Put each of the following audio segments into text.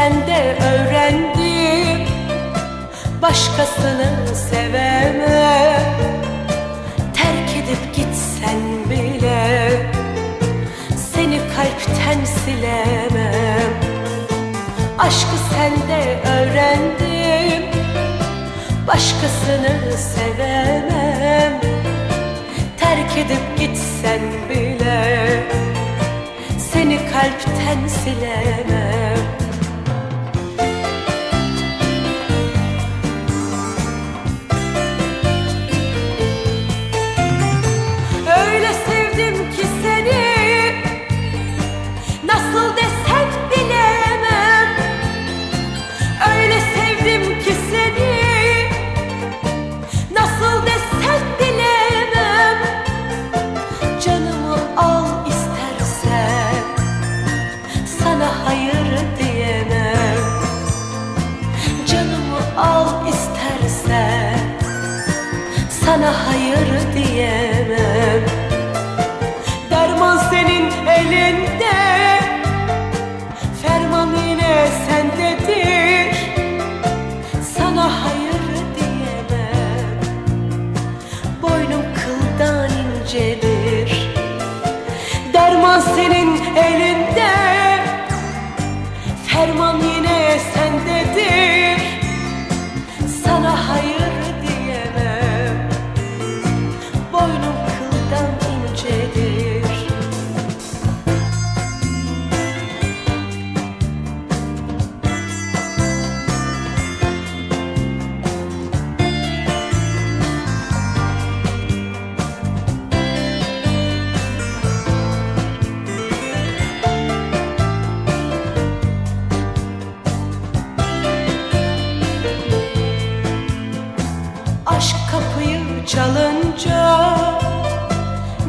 de öğrendim. Başkasını sevemem Terk edip gitsen bile Seni kalpten silemem Aşkı sende öğrendim. Başkasını sevemem Terk edip gitsen bile Seni kalpten silemem Sana hayır diyemem. Canımı al istersen Sana hayır diyemem. Derman senin elinde Ferman yine sendedir. Sana hayır diyemem. Boynum kıldan incedir Aşk kapıyı çalınca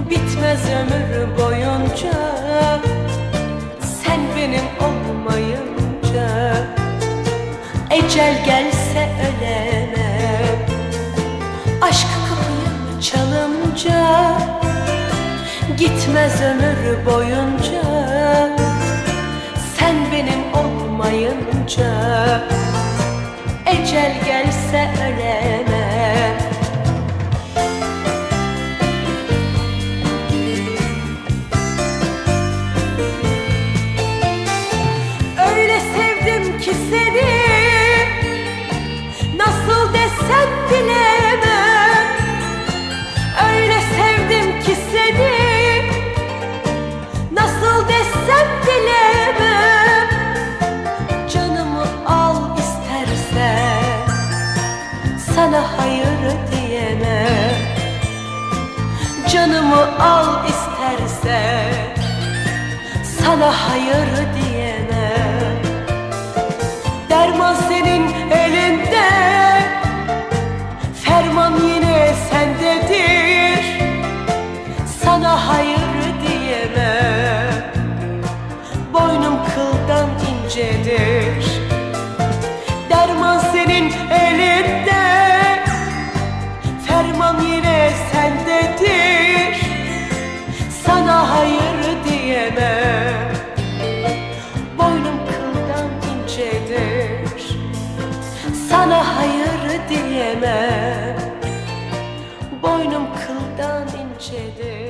Bitmez ömür boyunca. Sen benim olmayınca Ecel gelse ölemem Aşk kapıyı çalınca Gitmez ömür boyunca. Sen benim olmayınca Ecel gelse ölemem Sana hayır diyemem Canımı al istersen Sana hayır diyemem Derman senin elinde Ferman yine sendedir. Sana hayır diyemem Boynum kıldan incedir Sana hayır diyemem. Boynum kıldan incedir